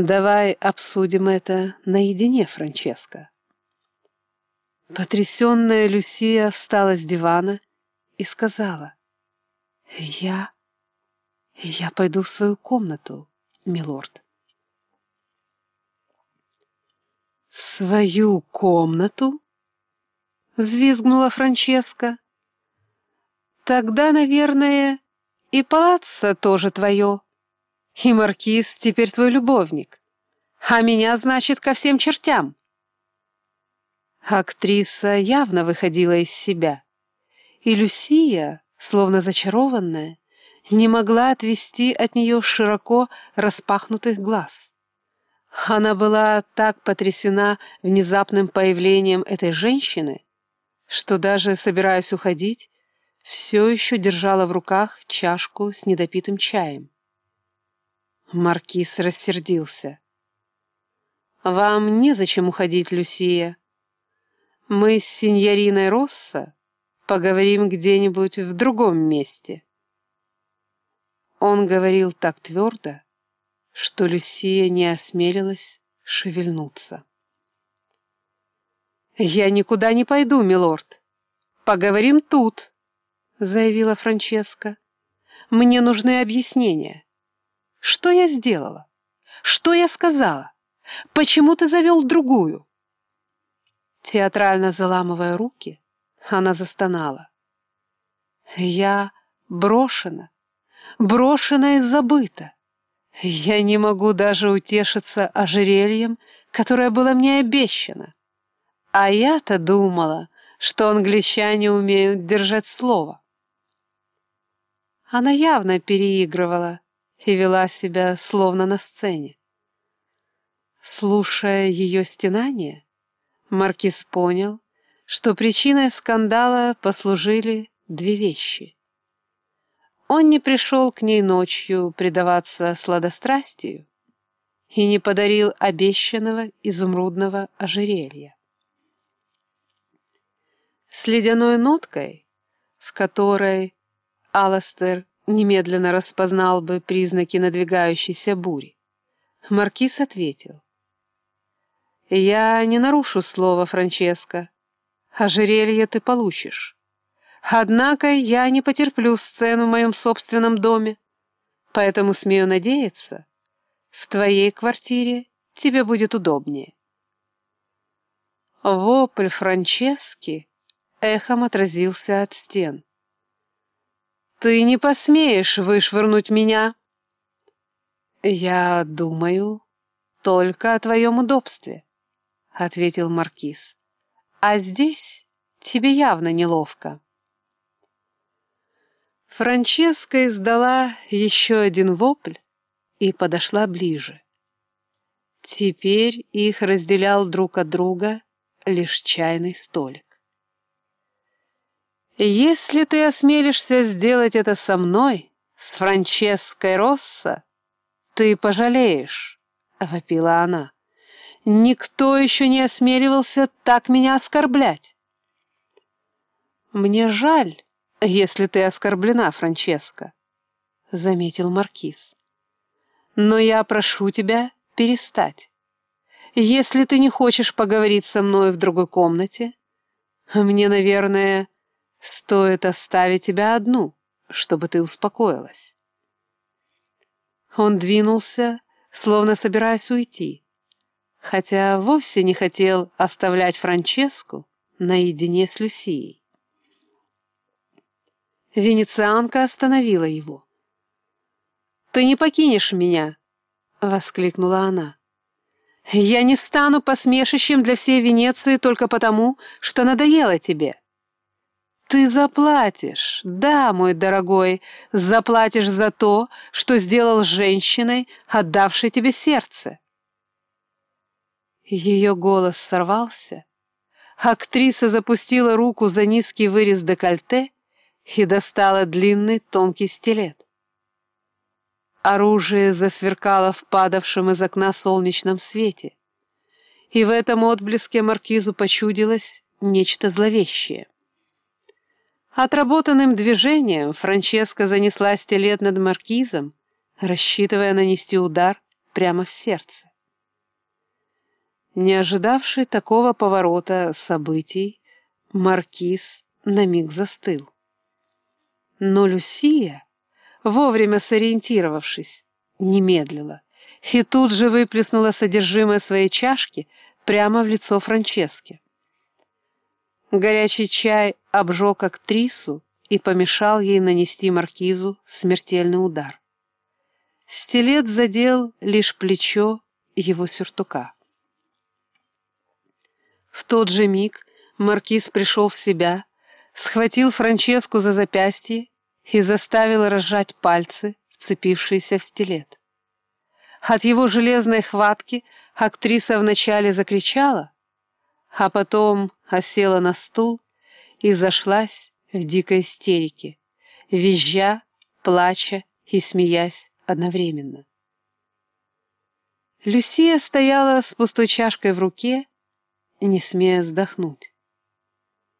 Давай обсудим это наедине, Франческо. Потрясенная Люсия встала с дивана и сказала, «Я... я пойду в свою комнату, милорд». «В свою комнату?» — взвизгнула Франческа. «Тогда, наверное, и палаццо тоже твое, и маркиз теперь твой любовник, а меня, значит, ко всем чертям». Актриса явно выходила из себя, и Люсия, словно зачарованная, не могла отвести от нее широко распахнутых глаз. Она была так потрясена внезапным появлением этой женщины, что даже, собираясь уходить, все еще держала в руках чашку с недопитым чаем. Маркиз рассердился. «Вам незачем уходить, Люсия», мы с сеньориной Росса поговорим где-нибудь в другом месте. Он говорил так твердо, что Люсия не осмелилась шевельнуться. «Я никуда не пойду, милорд. Поговорим тут», — заявила Франческа. «Мне нужны объяснения. Что я сделала? Что я сказала? Почему ты завел другую?» Театрально заламывая руки, она застонала. «Я брошена, брошена и забыта. Я не могу даже утешиться ожерельем, которое было мне обещано. А я-то думала, что англичане умеют держать слово». Она явно переигрывала и вела себя словно на сцене. Слушая ее стенание, Маркиз понял, что причиной скандала послужили две вещи. Он не пришел к ней ночью предаваться сладострастию и не подарил обещанного изумрудного ожерелья. С ледяной ноткой, в которой Аластер немедленно распознал бы признаки надвигающейся бури, Маркиз ответил. «Я не нарушу слова, Франческо. Ожерелье ты получишь. Однако я не потерплю сцену в моем собственном доме, поэтому смею надеяться, в твоей квартире тебе будет удобнее». Вопль Франчески эхом отразился от стен. «Ты не посмеешь вышвырнуть меня!» «Я думаю только о твоем удобстве» ответил маркиз. «А здесь тебе явно неловко». Франческа издала еще один вопль и подошла ближе. Теперь их разделял друг от друга лишь чайный столик. «Если ты осмелишься сделать это со мной, с Франческой Росса, ты пожалеешь», — вопила она. Никто еще не осмеливался так меня оскорблять. «Мне жаль, если ты оскорблена, Франческа», — заметил Маркиз. «Но я прошу тебя перестать. Если ты не хочешь поговорить со мной в другой комнате, мне, наверное, стоит оставить тебя одну, чтобы ты успокоилась». Он двинулся, словно собираясь уйти хотя вовсе не хотел оставлять Франческу наедине с Люсией. Венецианка остановила его. «Ты не покинешь меня!» — воскликнула она. «Я не стану посмешищем для всей Венеции только потому, что надоело тебе. Ты заплатишь, да, мой дорогой, заплатишь за то, что сделал женщиной, отдавшей тебе сердце». Ее голос сорвался. Актриса запустила руку за низкий вырез декольте и достала длинный тонкий стилет. Оружие засверкало в падавшем из окна солнечном свете, и в этом отблеске маркизу почудилось нечто зловещее. Отработанным движением Франческа занесла стилет над маркизом, рассчитывая нанести удар прямо в сердце. Не ожидавший такого поворота событий, маркиз на миг застыл. Но Люсия, вовремя сориентировавшись, не медлила и тут же выплеснула содержимое своей чашки прямо в лицо Франческе. Горячий чай обжег актрису и помешал ей нанести маркизу смертельный удар. Стилет задел лишь плечо его сюртука. В тот же миг маркиз пришел в себя, схватил Франческу за запястье и заставил разжать пальцы, вцепившиеся в стилет. От его железной хватки актриса вначале закричала, а потом осела на стул и зашлась в дикой истерике, визжа, плача и смеясь одновременно. Люсия стояла с пустой чашкой в руке, не смея вздохнуть.